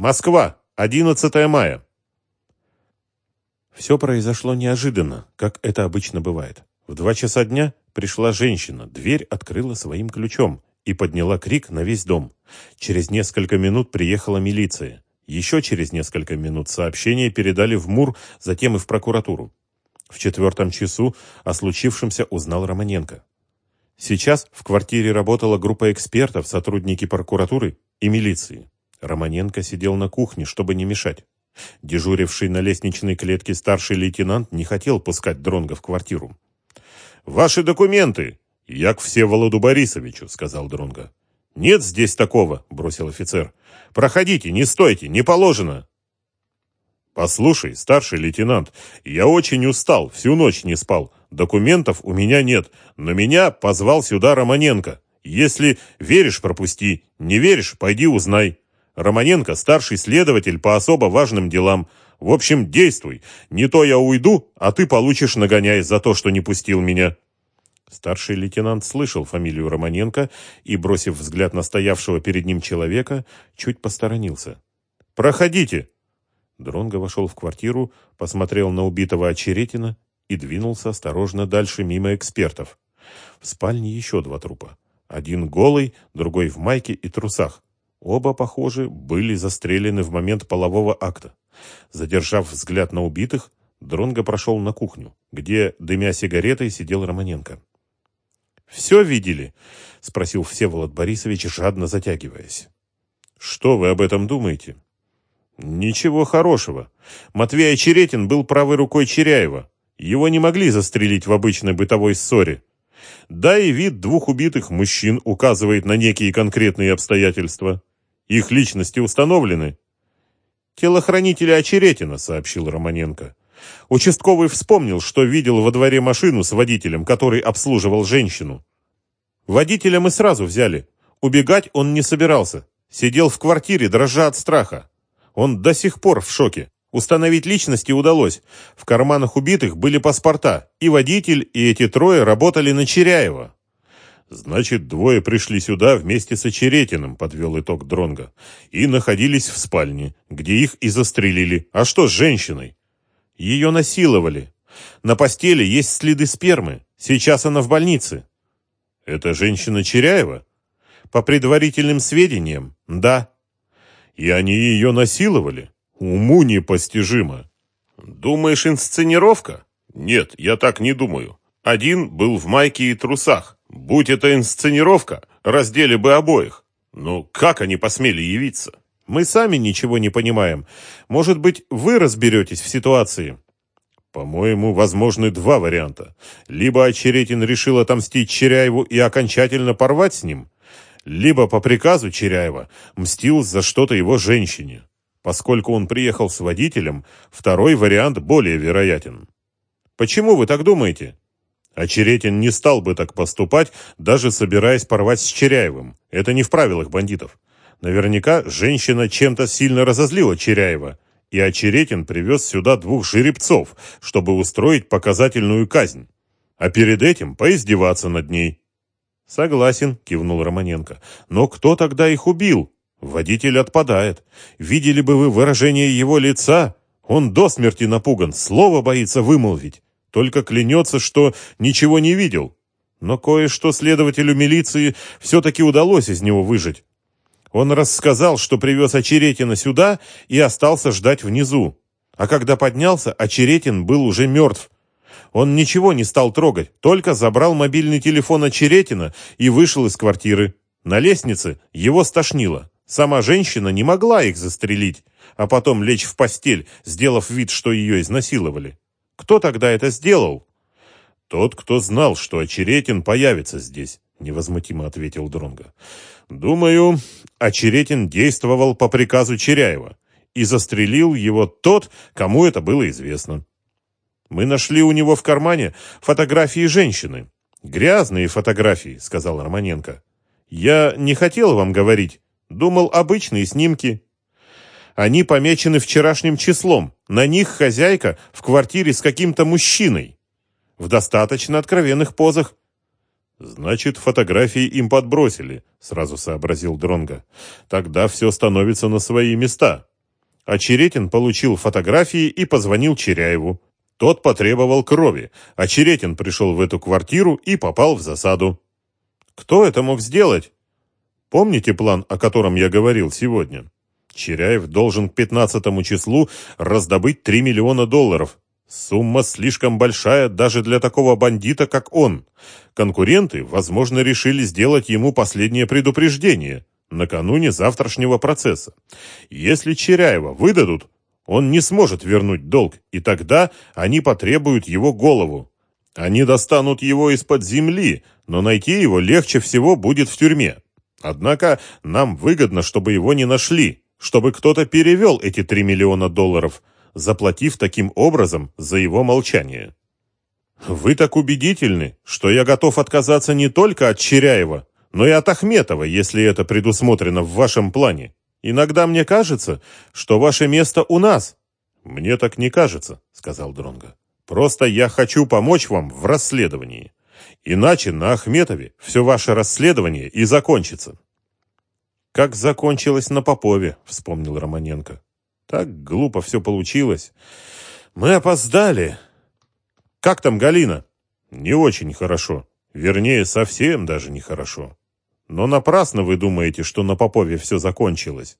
Москва, 11 мая. Все произошло неожиданно, как это обычно бывает. В два часа дня пришла женщина, дверь открыла своим ключом и подняла крик на весь дом. Через несколько минут приехала милиция. Еще через несколько минут сообщение передали в МУР, затем и в прокуратуру. В четвертом часу о случившемся узнал Романенко. Сейчас в квартире работала группа экспертов, сотрудники прокуратуры и милиции. Романенко сидел на кухне, чтобы не мешать. Дежуривший на лестничной клетке старший лейтенант не хотел пускать Дронга в квартиру. «Ваши документы!» «Я к Всеволоду Борисовичу», — сказал Дронга. «Нет здесь такого», — бросил офицер. «Проходите, не стойте, не положено». «Послушай, старший лейтенант, я очень устал, всю ночь не спал. Документов у меня нет, но меня позвал сюда Романенко. Если веришь, пропусти, не веришь, пойди узнай». Романенко – старший следователь по особо важным делам. В общем, действуй. Не то я уйду, а ты получишь нагоняй за то, что не пустил меня». Старший лейтенант слышал фамилию Романенко и, бросив взгляд на стоявшего перед ним человека, чуть посторонился. «Проходите!» Дронго вошел в квартиру, посмотрел на убитого Очеретина и двинулся осторожно дальше мимо экспертов. В спальне еще два трупа. Один голый, другой в майке и трусах. Оба, похоже, были застрелены в момент полового акта. Задержав взгляд на убитых, Дронго прошел на кухню, где, дымя сигаретой, сидел Романенко. «Все видели?» — спросил Всеволод Борисович, жадно затягиваясь. «Что вы об этом думаете?» «Ничего хорошего. Матвей Очеретин был правой рукой Черяева. Его не могли застрелить в обычной бытовой ссоре. Да и вид двух убитых мужчин указывает на некие конкретные обстоятельства. Их личности установлены. Телохранители Очеретина, сообщил Романенко. Участковый вспомнил, что видел во дворе машину с водителем, который обслуживал женщину. Водителя мы сразу взяли. Убегать он не собирался. Сидел в квартире, дрожа от страха. Он до сих пор в шоке. Установить личности удалось. В карманах убитых были паспорта. И водитель, и эти трое работали на Черяева. Значит, двое пришли сюда вместе с Очеретиным, подвел итог Дронга, и находились в спальне, где их и застрелили. А что с женщиной? Ее насиловали. На постели есть следы спермы. Сейчас она в больнице. Это женщина Черяева? По предварительным сведениям, да. И они ее насиловали? Уму непостижимо. Думаешь, инсценировка? Нет, я так не думаю. Один был в майке и трусах. Будь это инсценировка, раздели бы обоих. Ну, как они посмели явиться? Мы сами ничего не понимаем. Может быть, вы разберетесь в ситуации? По-моему, возможны два варианта. Либо Очеретин решил отомстить Черяеву и окончательно порвать с ним, либо по приказу Черяева мстил за что-то его женщине. Поскольку он приехал с водителем, второй вариант более вероятен. Почему вы так думаете? Очеретин не стал бы так поступать, даже собираясь порвать с Черяевым. Это не в правилах бандитов. Наверняка женщина чем-то сильно разозлила Черяева, и Очеретин привез сюда двух жеребцов, чтобы устроить показательную казнь. А перед этим поиздеваться над ней. «Согласен», — кивнул Романенко. «Но кто тогда их убил? Водитель отпадает. Видели бы вы выражение его лица? Он до смерти напуган, слово боится вымолвить только клянется, что ничего не видел. Но кое-что следователю милиции все-таки удалось из него выжить. Он рассказал, что привез Очеретина сюда и остался ждать внизу. А когда поднялся, Очеретин был уже мертв. Он ничего не стал трогать, только забрал мобильный телефон Очеретина и вышел из квартиры. На лестнице его стошнило. Сама женщина не могла их застрелить, а потом лечь в постель, сделав вид, что ее изнасиловали. Кто тогда это сделал? Тот, кто знал, что Очеретин появится здесь, невозмутимо ответил Дронга. Думаю, Очеретин действовал по приказу Черяева и застрелил его тот, кому это было известно. Мы нашли у него в кармане фотографии женщины. Грязные фотографии, сказал Романенко. Я не хотел вам говорить. Думал, обычные снимки. Они помечены вчерашним числом. На них хозяйка в квартире с каким-то мужчиной. В достаточно откровенных позах. Значит, фотографии им подбросили, сразу сообразил Дронга. Тогда все становится на свои места. Очеретин получил фотографии и позвонил Черяеву. Тот потребовал крови, а Черетин пришел в эту квартиру и попал в засаду. Кто это мог сделать? Помните план, о котором я говорил сегодня? Черяев должен к 15 числу раздобыть 3 миллиона долларов. Сумма слишком большая даже для такого бандита, как он. Конкуренты, возможно, решили сделать ему последнее предупреждение накануне завтрашнего процесса. Если Черяева выдадут, он не сможет вернуть долг, и тогда они потребуют его голову. Они достанут его из-под земли, но найти его легче всего будет в тюрьме. Однако нам выгодно, чтобы его не нашли, чтобы кто-то перевел эти 3 миллиона долларов, заплатив таким образом за его молчание. Вы так убедительны, что я готов отказаться не только от Черяева, но и от Ахметова, если это предусмотрено в вашем плане. Иногда мне кажется, что ваше место у нас. Мне так не кажется, сказал Дронга. Просто я хочу помочь вам в расследовании. Иначе на Ахметове все ваше расследование и закончится. Как закончилось на Попове, вспомнил Романенко. Так глупо все получилось. Мы опоздали. Как там Галина? Не очень хорошо. Вернее, совсем даже нехорошо. Но напрасно вы думаете, что на Попове все закончилось.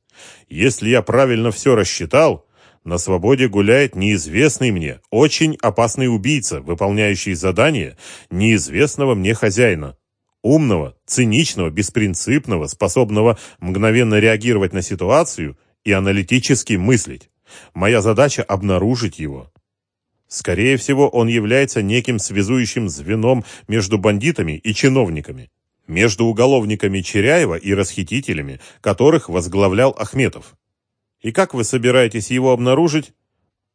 Если я правильно все рассчитал, на свободе гуляет неизвестный мне, очень опасный убийца, выполняющий задание неизвестного мне хозяина. Умного, циничного, беспринципного, способного мгновенно реагировать на ситуацию и аналитически мыслить. Моя задача – обнаружить его. Скорее всего, он является неким связующим звеном между бандитами и чиновниками, между уголовниками Черяева и расхитителями, которых возглавлял Ахметов. И как вы собираетесь его обнаружить?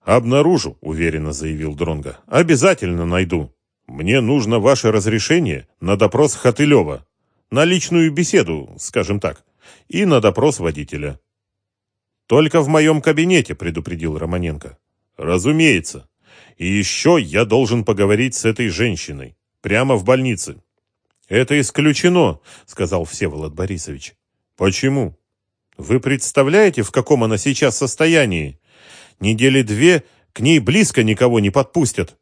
Обнаружу, уверенно заявил Дронга. Обязательно найду. Мне нужно ваше разрешение на допрос Хатылева, на личную беседу, скажем так, и на допрос водителя. Только в моем кабинете, предупредил Романенко. Разумеется. И еще я должен поговорить с этой женщиной. Прямо в больнице. Это исключено, сказал Всеволод Борисович. Почему? Вы представляете, в каком она сейчас состоянии? Недели две к ней близко никого не подпустят.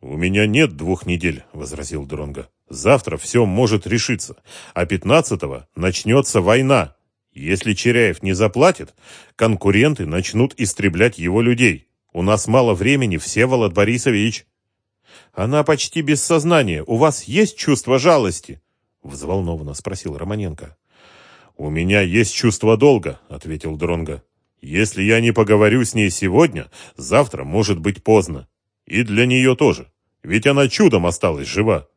У меня нет двух недель, возразил Дронга. Завтра все может решиться, а пятнадцатого начнется война. Если Черяев не заплатит, конкуренты начнут истреблять его людей. У нас мало времени, Всеволод Борисович. Она почти без сознания. У вас есть чувство жалости? Взволнованно спросил Романенко. У меня есть чувство долга, ответил Дронга. Если я не поговорю с ней сегодня, завтра может быть поздно. И для нее тоже. Ведь она чудом осталась жива.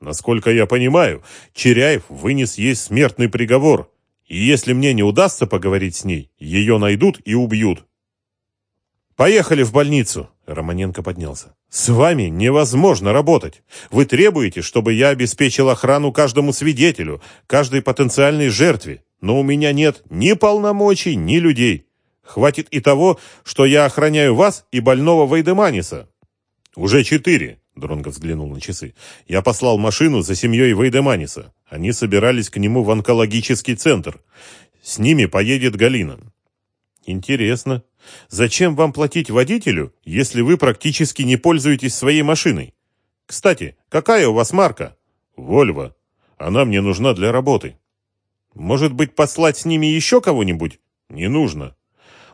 Насколько я понимаю, Черяев вынес ей смертный приговор. И если мне не удастся поговорить с ней, ее найдут и убьют. «Поехали в больницу!» Романенко поднялся. «С вами невозможно работать. Вы требуете, чтобы я обеспечил охрану каждому свидетелю, каждой потенциальной жертве. Но у меня нет ни полномочий, ни людей. Хватит и того, что я охраняю вас и больного Вейдеманиса». «Уже четыре», — Дронго взглянул на часы. «Я послал машину за семьей Вейдеманиса. Они собирались к нему в онкологический центр. С ними поедет Галина». «Интересно», Зачем вам платить водителю, если вы практически не пользуетесь своей машиной? Кстати, какая у вас марка? Вольво. Она мне нужна для работы. Может быть, послать с ними еще кого-нибудь? Не нужно.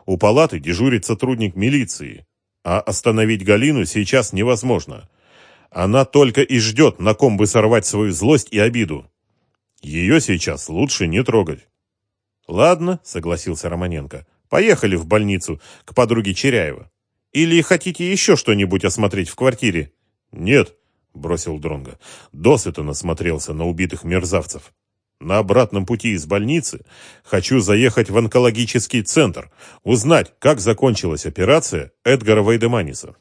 У палаты дежурит сотрудник милиции. А остановить Галину сейчас невозможно. Она только и ждет, на ком бы сорвать свою злость и обиду. Ее сейчас лучше не трогать. Ладно, согласился Романенко. Поехали в больницу к подруге Черяева. Или хотите еще что-нибудь осмотреть в квартире? Нет, бросил Дронга. Досыта насмотрелся на убитых мерзавцев. На обратном пути из больницы хочу заехать в онкологический центр, узнать, как закончилась операция Эдгара Вейдеманиса.